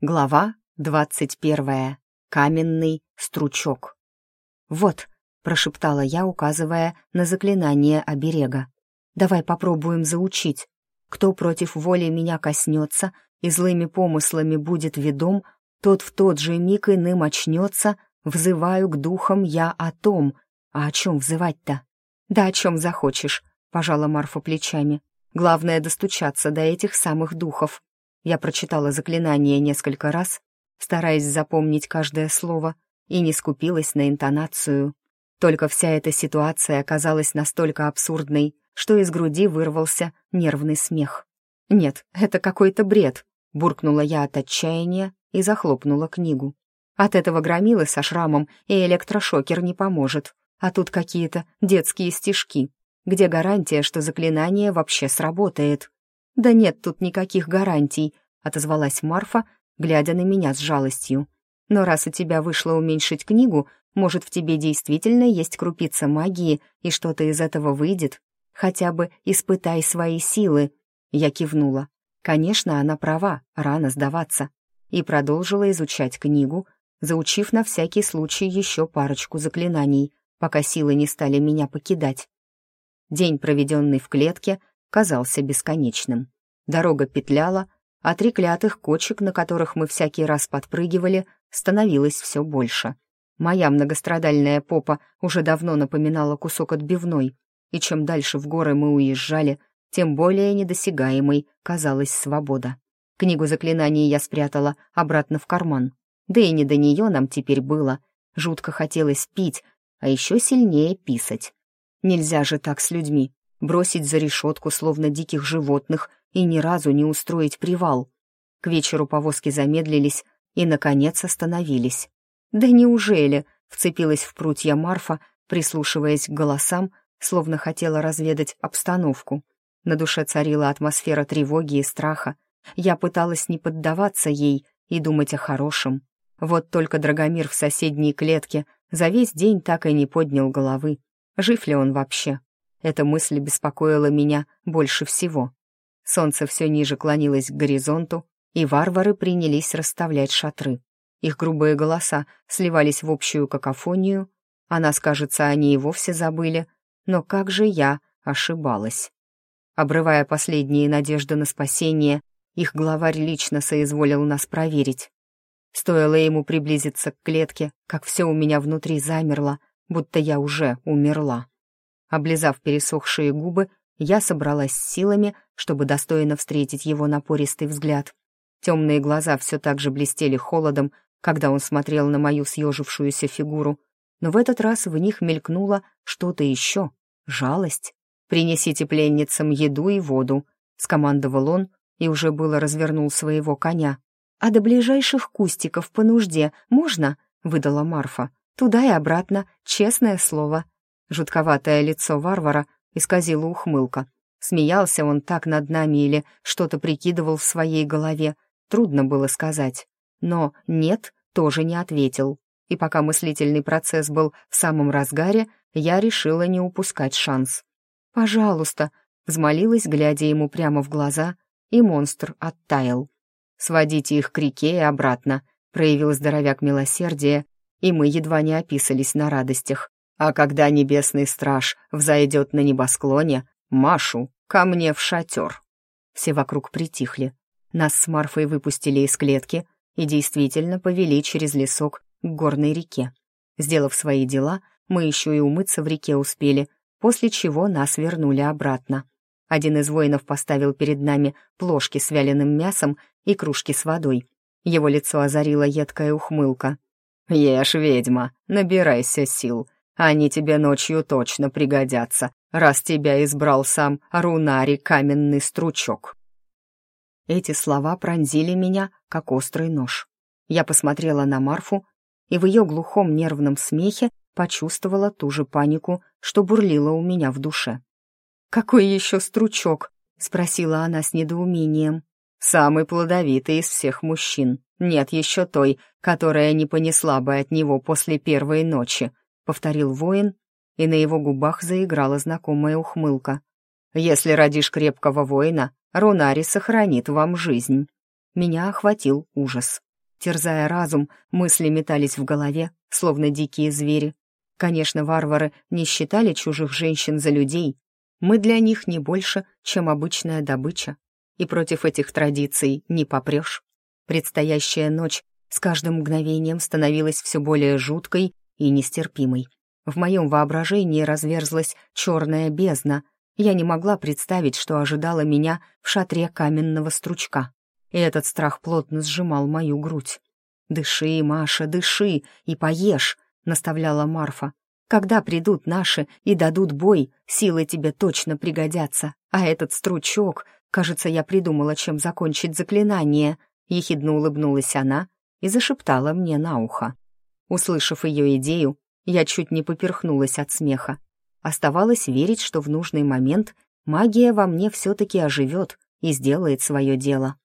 Глава двадцать первая. Каменный стручок. «Вот», — прошептала я, указывая на заклинание оберега. «Давай попробуем заучить. Кто против воли меня коснется и злыми помыслами будет ведом, тот в тот же миг иным очнется, взываю к духам я о том. А о чем взывать-то?» «Да о чем захочешь», — пожала Марфа плечами. «Главное — достучаться до этих самых духов». Я прочитала заклинание несколько раз, стараясь запомнить каждое слово, и не скупилась на интонацию. Только вся эта ситуация оказалась настолько абсурдной, что из груди вырвался нервный смех. «Нет, это какой-то бред», — буркнула я от отчаяния и захлопнула книгу. «От этого громилы со шрамом и электрошокер не поможет, а тут какие-то детские стишки. Где гарантия, что заклинание вообще сработает?» «Да нет тут никаких гарантий», — отозвалась Марфа, глядя на меня с жалостью. «Но раз у тебя вышло уменьшить книгу, может, в тебе действительно есть крупица магии, и что-то из этого выйдет? Хотя бы испытай свои силы». Я кивнула. Конечно, она права, рано сдаваться. И продолжила изучать книгу, заучив на всякий случай еще парочку заклинаний, пока силы не стали меня покидать. День, проведенный в клетке, казался бесконечным. Дорога петляла, а три клятых кочек, на которых мы всякий раз подпрыгивали, становилось все больше. Моя многострадальная попа уже давно напоминала кусок отбивной, и чем дальше в горы мы уезжали, тем более недосягаемой казалась свобода. Книгу заклинаний я спрятала обратно в карман. Да и не до нее нам теперь было. Жутко хотелось пить, а еще сильнее писать. Нельзя же так с людьми бросить за решетку, словно диких животных, и ни разу не устроить привал. К вечеру повозки замедлились и, наконец, остановились. «Да неужели?» — вцепилась в прутья Марфа, прислушиваясь к голосам, словно хотела разведать обстановку. На душе царила атмосфера тревоги и страха. Я пыталась не поддаваться ей и думать о хорошем. Вот только Драгомир в соседней клетке за весь день так и не поднял головы. Жив ли он вообще? Эта мысль беспокоила меня больше всего. Солнце все ниже клонилось к горизонту, и варвары принялись расставлять шатры. Их грубые голоса сливались в общую какофонию, а нас, кажется, они и вовсе забыли, но как же я ошибалась. Обрывая последние надежды на спасение, их главарь лично соизволил нас проверить. Стоило ему приблизиться к клетке, как все у меня внутри замерло, будто я уже умерла. Облизав пересохшие губы, я собралась с силами, чтобы достойно встретить его напористый взгляд. Темные глаза все так же блестели холодом, когда он смотрел на мою съежившуюся фигуру, но в этот раз в них мелькнуло что-то еще — жалость. «Принесите пленницам еду и воду», — скомандовал он и уже было развернул своего коня. «А до ближайших кустиков по нужде можно?» — выдала Марфа. «Туда и обратно, честное слово». Жутковатое лицо варвара исказило ухмылка. Смеялся он так над нами или что-то прикидывал в своей голове, трудно было сказать. Но «нет» тоже не ответил. И пока мыслительный процесс был в самом разгаре, я решила не упускать шанс. «Пожалуйста», — взмолилась, глядя ему прямо в глаза, и монстр оттаял. «Сводите их к реке и обратно», — проявил здоровяк милосердия, и мы едва не описались на радостях. А когда небесный страж взойдет на небосклоне, Машу ко мне в шатер. Все вокруг притихли. Нас с Марфой выпустили из клетки и действительно повели через лесок к горной реке. Сделав свои дела, мы еще и умыться в реке успели, после чего нас вернули обратно. Один из воинов поставил перед нами плошки с вяленым мясом и кружки с водой. Его лицо озарила едкая ухмылка. «Ешь, ведьма, набирайся сил», они тебе ночью точно пригодятся, раз тебя избрал сам Рунари Каменный Стручок». Эти слова пронзили меня, как острый нож. Я посмотрела на Марфу и в ее глухом нервном смехе почувствовала ту же панику, что бурлила у меня в душе. «Какой еще стручок?» — спросила она с недоумением. «Самый плодовитый из всех мужчин. Нет еще той, которая не понесла бы от него после первой ночи», повторил воин, и на его губах заиграла знакомая ухмылка. «Если родишь крепкого воина, Рунари сохранит вам жизнь». Меня охватил ужас. Терзая разум, мысли метались в голове, словно дикие звери. Конечно, варвары не считали чужих женщин за людей. Мы для них не больше, чем обычная добыча. И против этих традиций не попрешь. Предстоящая ночь с каждым мгновением становилась все более жуткой и нестерпимой. В моем воображении разверзлась черная бездна. Я не могла представить, что ожидало меня в шатре каменного стручка. И этот страх плотно сжимал мою грудь. «Дыши, Маша, дыши и поешь», — наставляла Марфа. «Когда придут наши и дадут бой, силы тебе точно пригодятся. А этот стручок, кажется, я придумала, чем закончить заклинание», — ехидно улыбнулась она и зашептала мне на ухо. Услышав ее идею, я чуть не поперхнулась от смеха. Оставалось верить, что в нужный момент магия во мне все-таки оживет и сделает свое дело.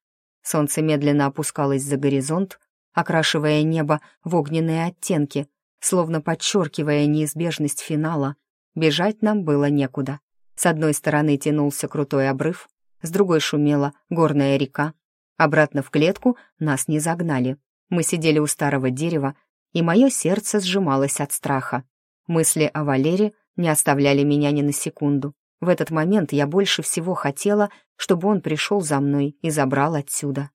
Солнце медленно опускалось за горизонт, окрашивая небо в огненные оттенки, словно подчеркивая неизбежность финала. Бежать нам было некуда. С одной стороны тянулся крутой обрыв, с другой шумела горная река. Обратно в клетку нас не загнали. Мы сидели у старого дерева, и мое сердце сжималось от страха. Мысли о Валере не оставляли меня ни на секунду. В этот момент я больше всего хотела, чтобы он пришел за мной и забрал отсюда.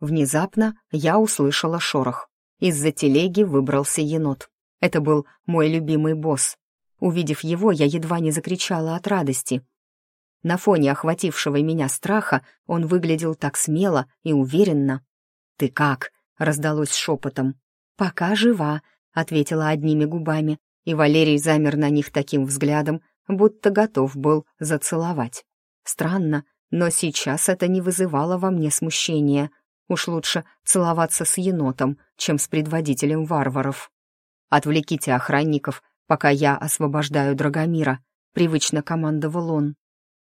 Внезапно я услышала шорох. Из-за телеги выбрался енот. Это был мой любимый босс. Увидев его, я едва не закричала от радости. На фоне охватившего меня страха он выглядел так смело и уверенно. «Ты как?» — раздалось шепотом. «Пока жива», — ответила одними губами, и Валерий замер на них таким взглядом, будто готов был зацеловать. Странно, но сейчас это не вызывало во мне смущения. Уж лучше целоваться с енотом, чем с предводителем варваров. «Отвлеките охранников, пока я освобождаю Драгомира», — привычно командовал он.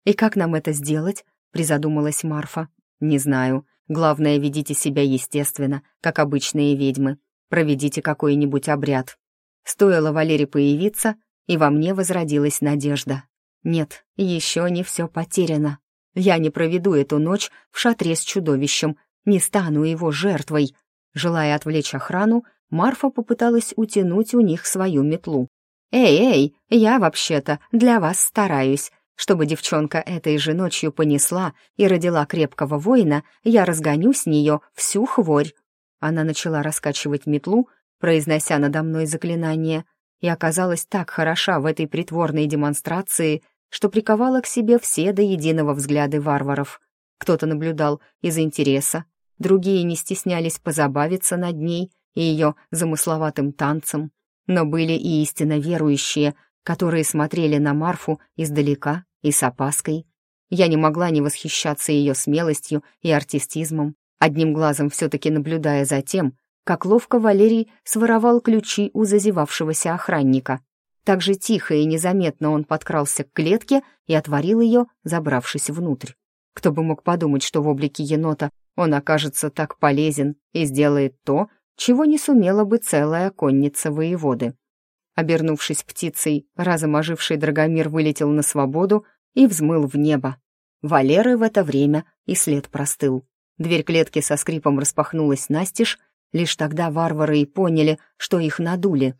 «И как нам это сделать?» — призадумалась Марфа. «Не знаю. Главное, ведите себя естественно, как обычные ведьмы. Проведите какой-нибудь обряд». Стоило Валере появиться, и во мне возродилась надежда. Нет, еще не все потеряно. Я не проведу эту ночь в шатре с чудовищем, не стану его жертвой. Желая отвлечь охрану, Марфа попыталась утянуть у них свою метлу. «Эй, эй, я вообще-то для вас стараюсь. Чтобы девчонка этой же ночью понесла и родила крепкого воина, я разгоню с нее всю хворь». Она начала раскачивать метлу, произнося надо мной заклинание, и оказалась так хороша в этой притворной демонстрации, что приковала к себе все до единого взгляды варваров. Кто-то наблюдал из интереса, другие не стеснялись позабавиться над ней и ее замысловатым танцем, но были и истинно верующие, которые смотрели на Марфу издалека и с опаской. Я не могла не восхищаться ее смелостью и артистизмом, одним глазом все-таки наблюдая за тем, как ловко Валерий своровал ключи у зазевавшегося охранника. Так же тихо и незаметно он подкрался к клетке и отворил ее, забравшись внутрь. Кто бы мог подумать, что в облике енота он окажется так полезен и сделает то, чего не сумела бы целая конница воеводы. Обернувшись птицей, разом оживший Драгомир вылетел на свободу и взмыл в небо. Валеры в это время и след простыл. Дверь клетки со скрипом распахнулась настежь, лишь тогда варвары и поняли, что их надули.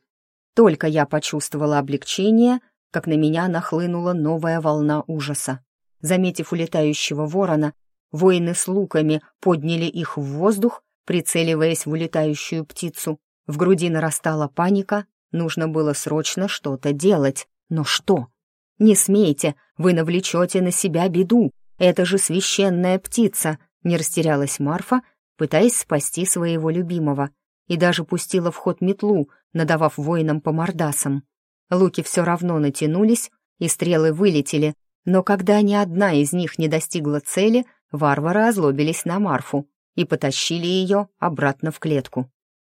Только я почувствовала облегчение, как на меня нахлынула новая волна ужаса. Заметив улетающего ворона, воины с луками подняли их в воздух, прицеливаясь в улетающую птицу. В груди нарастала паника, нужно было срочно что-то делать. Но что? «Не смейте, вы навлечете на себя беду. Это же священная птица!» Не растерялась Марфа, пытаясь спасти своего любимого, и даже пустила в ход метлу, надавав воинам по мордасам. Луки все равно натянулись, и стрелы вылетели, но когда ни одна из них не достигла цели, варвары озлобились на Марфу и потащили ее обратно в клетку.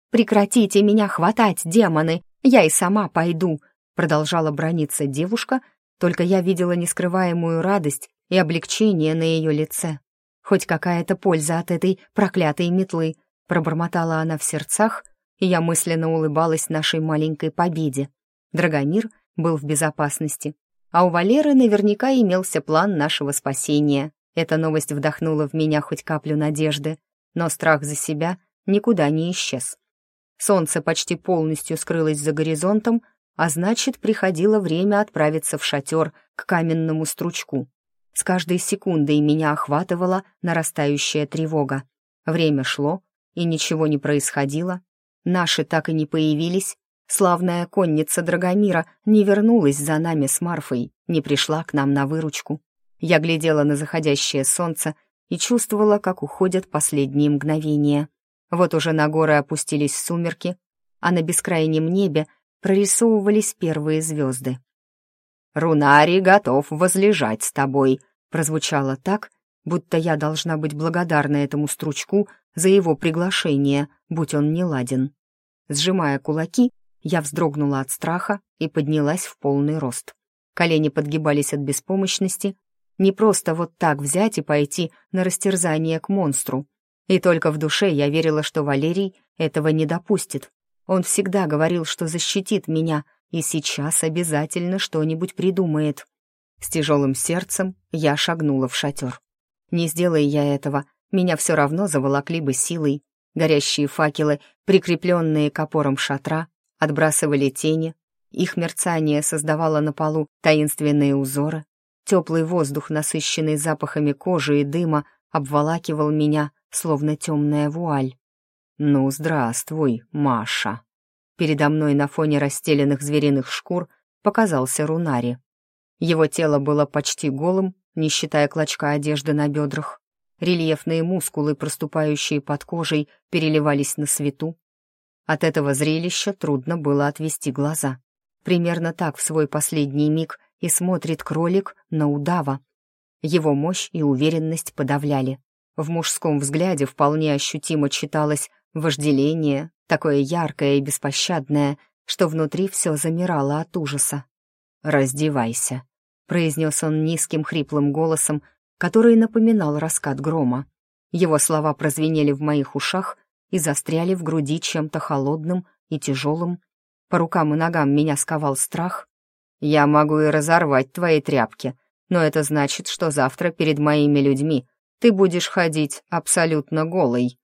«Прекратите меня хватать, демоны! Я и сама пойду!» Продолжала брониться девушка, только я видела нескрываемую радость и облегчение на ее лице. Хоть какая-то польза от этой проклятой метлы, пробормотала она в сердцах, и я мысленно улыбалась нашей маленькой победе. Драгомир был в безопасности, а у Валеры наверняка имелся план нашего спасения. Эта новость вдохнула в меня хоть каплю надежды, но страх за себя никуда не исчез. Солнце почти полностью скрылось за горизонтом, а значит, приходило время отправиться в шатер к каменному стручку. С каждой секундой меня охватывала нарастающая тревога. Время шло, и ничего не происходило. Наши так и не появились. Славная конница Драгомира не вернулась за нами с Марфой, не пришла к нам на выручку. Я глядела на заходящее солнце и чувствовала, как уходят последние мгновения. Вот уже на горы опустились сумерки, а на бескрайнем небе прорисовывались первые звезды. «Рунари готов возлежать с тобой», прозвучало так, будто я должна быть благодарна этому стручку за его приглашение, будь он не ладен. Сжимая кулаки, я вздрогнула от страха и поднялась в полный рост. Колени подгибались от беспомощности. Не просто вот так взять и пойти на растерзание к монстру. И только в душе я верила, что Валерий этого не допустит. Он всегда говорил, что защитит меня, и сейчас обязательно что-нибудь придумает. С тяжелым сердцем я шагнула в шатер. Не сделая я этого, меня все равно заволокли бы силой. Горящие факелы, прикрепленные к опорам шатра, отбрасывали тени. Их мерцание создавало на полу таинственные узоры. Теплый воздух, насыщенный запахами кожи и дыма, обволакивал меня, словно темная вуаль. «Ну, здравствуй, Маша!» Передо мной на фоне расстеленных звериных шкур показался Рунари. Его тело было почти голым, не считая клочка одежды на бедрах. Рельефные мускулы, проступающие под кожей, переливались на свету. От этого зрелища трудно было отвести глаза. Примерно так в свой последний миг и смотрит кролик на удава. Его мощь и уверенность подавляли. В мужском взгляде вполне ощутимо читалось вожделение, такое яркое и беспощадное, что внутри все замирало от ужаса. «Раздевайся», — произнес он низким хриплым голосом, который напоминал раскат грома. Его слова прозвенели в моих ушах и застряли в груди чем-то холодным и тяжелым. По рукам и ногам меня сковал страх. «Я могу и разорвать твои тряпки, но это значит, что завтра перед моими людьми ты будешь ходить абсолютно голой».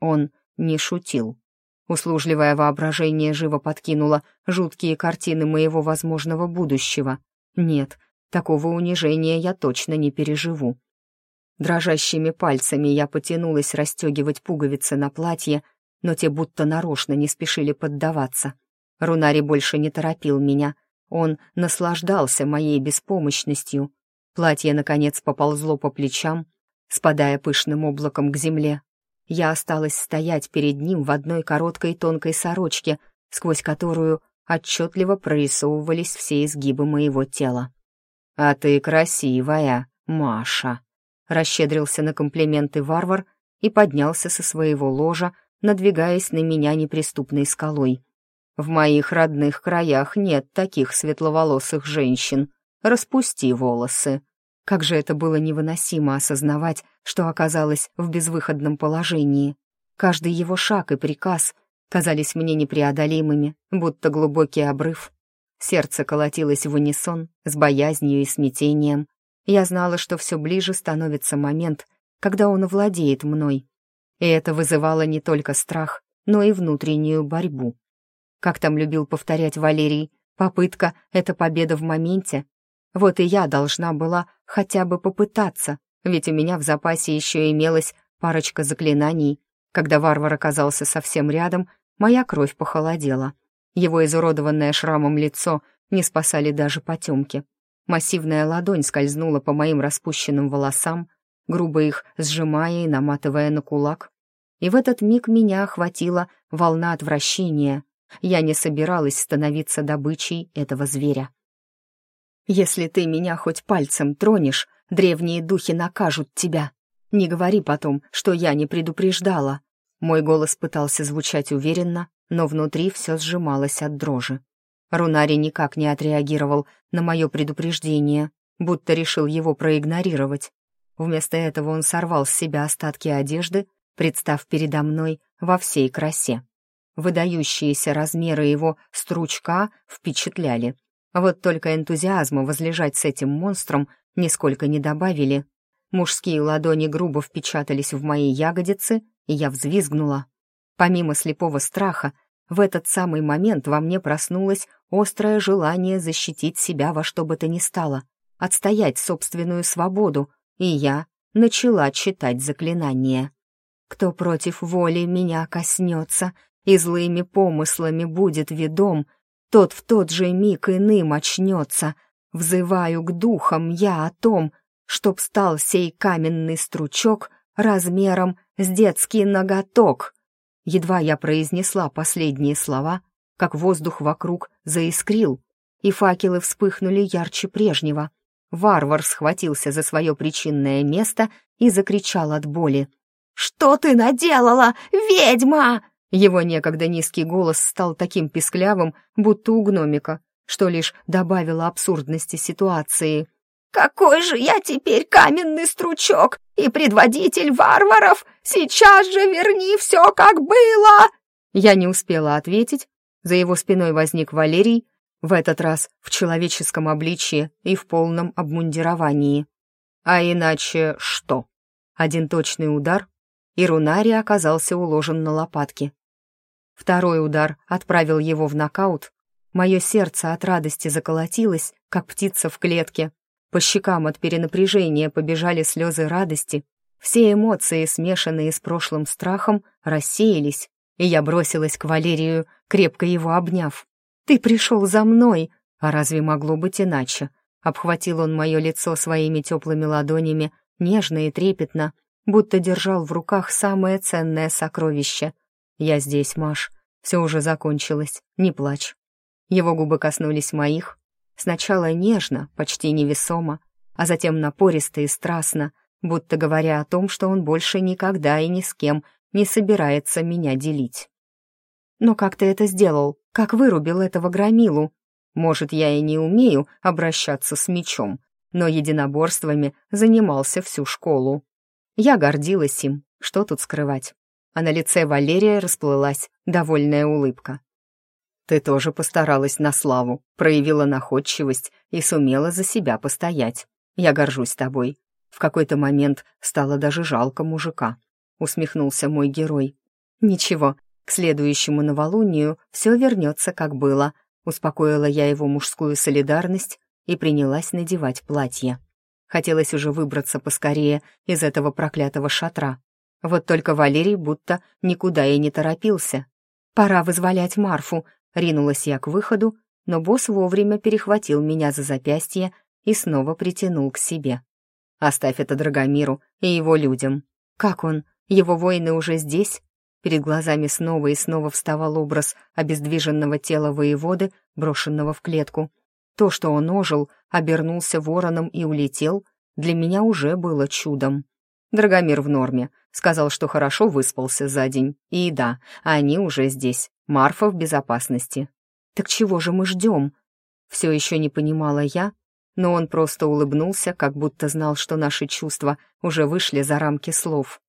Он не шутил. Услужливое воображение живо подкинуло жуткие картины моего возможного будущего. Нет, такого унижения я точно не переживу. Дрожащими пальцами я потянулась расстегивать пуговицы на платье, но те будто нарочно не спешили поддаваться. Рунари больше не торопил меня. Он наслаждался моей беспомощностью. Платье, наконец, поползло по плечам, спадая пышным облаком к земле, я осталась стоять перед ним в одной короткой тонкой сорочке, сквозь которую отчетливо прорисовывались все изгибы моего тела. «А ты красивая, Маша!» Расщедрился на комплименты варвар и поднялся со своего ложа, надвигаясь на меня неприступной скалой. «В моих родных краях нет таких светловолосых женщин. Распусти волосы!» Как же это было невыносимо осознавать, что оказалась в безвыходном положении. Каждый его шаг и приказ казались мне непреодолимыми, будто глубокий обрыв. Сердце колотилось в унисон с боязнью и смятением. Я знала, что все ближе становится момент, когда он овладеет мной. И это вызывало не только страх, но и внутреннюю борьбу. Как там любил повторять Валерий, попытка — это победа в моменте, вот и я должна была хотя бы попытаться, ведь у меня в запасе еще имелась парочка заклинаний. Когда варвар оказался совсем рядом, моя кровь похолодела. Его изуродованное шрамом лицо не спасали даже потемки. Массивная ладонь скользнула по моим распущенным волосам, грубо их сжимая и наматывая на кулак. И в этот миг меня охватила волна отвращения. Я не собиралась становиться добычей этого зверя. Если ты меня хоть пальцем тронешь, древние духи накажут тебя. Не говори потом, что я не предупреждала». Мой голос пытался звучать уверенно, но внутри все сжималось от дрожи. Рунари никак не отреагировал на мое предупреждение, будто решил его проигнорировать. Вместо этого он сорвал с себя остатки одежды, представ передо мной во всей красе. Выдающиеся размеры его стручка впечатляли. Вот только энтузиазма возлежать с этим монстром нисколько не добавили. Мужские ладони грубо впечатались в мои ягодицы, и я взвизгнула. Помимо слепого страха, в этот самый момент во мне проснулось острое желание защитить себя во что бы то ни стало, отстоять собственную свободу, и я начала читать заклинание. «Кто против воли меня коснется и злыми помыслами будет ведом, тот в тот же миг иным очнется. Взываю к духам я о том, чтоб стал сей каменный стручок размером с детский ноготок». Едва я произнесла последние слова, как воздух вокруг заискрил, и факелы вспыхнули ярче прежнего. Варвар схватился за свое причинное место и закричал от боли. «Что ты наделала, ведьма?» Его некогда низкий голос стал таким писклявым, будто у гномика, что лишь добавило абсурдности ситуации. «Какой же я теперь каменный стручок и предводитель варваров! Сейчас же верни все, как было!» Я не успела ответить. За его спиной возник Валерий, в этот раз в человеческом обличье и в полном обмундировании. А иначе что? Один точный удар, и Рунари оказался уложен на лопатки. Второй удар отправил его в нокаут. Мое сердце от радости заколотилось, как птица в клетке, по щекам от перенапряжения побежали слезы радости. Все эмоции, смешанные с прошлым страхом, рассеялись, и я бросилась к Валерию, крепко его обняв. «Ты пришел за мной!» А разве могло быть иначе? Обхватил он мое лицо своими теплыми ладонями, нежно и трепетно, будто держал в руках самое ценное сокровище. «Я здесь, Маш. Все уже закончилось. Не плачь». Его губы коснулись моих, Сначала нежно, почти невесомо, а затем напористо и страстно, будто говоря о том, что он больше никогда и ни с кем не собирается меня делить. «Но как ты это сделал? Как вырубил этого громилу? Может, я и не умею обращаться с мечом, но единоборствами занимался всю школу. Я гордилась им, что тут скрывать. А на лице Валерия расплылась довольная улыбка. Ты тоже постаралась на славу, проявила находчивость и сумела за себя постоять. Я горжусь тобой. В какой-то момент стало даже жалко мужика. Усмехнулся мой герой. Ничего, к следующему новолунию все вернется, как было. Успокоила я его мужскую солидарность и принялась надевать платье. Хотелось уже выбраться поскорее из этого проклятого шатра. Вот только Валерий будто никуда и не торопился. «Пора вызволять Марфу», Ринулась я к выходу, но босс вовремя перехватил меня за запястье и снова притянул к себе. «Оставь это Драгомиру и его людям. Как он? Его воины уже здесь?» Перед глазами снова и снова вставал образ обездвиженного тела воеводы, брошенного в клетку. То, что он ожил, обернулся вороном и улетел, для меня уже было чудом. Драгомир в норме, сказал, что хорошо выспался за день. И да, они уже здесь, Марфа в безопасности. Так чего же мы ждем? Все еще не понимала я, но он просто улыбнулся, как будто знал, что наши чувства уже вышли за рамки слов.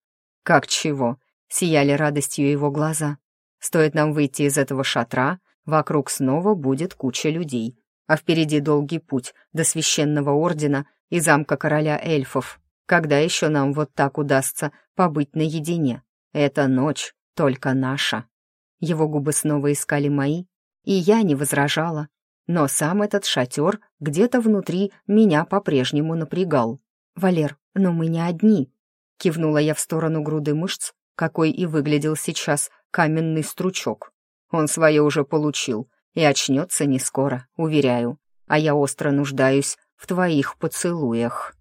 «Как чего?» — сияли радостью его глаза. «Стоит нам выйти из этого шатра, вокруг снова будет куча людей, а впереди долгий путь до священного ордена и замка короля эльфов. Когда еще нам вот так удастся побыть наедине? Эта ночь только наша». Его губы снова искали мои, и я не возражала. Но сам этот шатер где-то внутри меня по-прежнему напрягал. «Валер, но мы не одни», — кивнула я в сторону груды мышц, какой и выглядел сейчас каменный стручок. Он свое уже получил и очнется не скоро, уверяю, а я остро нуждаюсь в твоих поцелуях.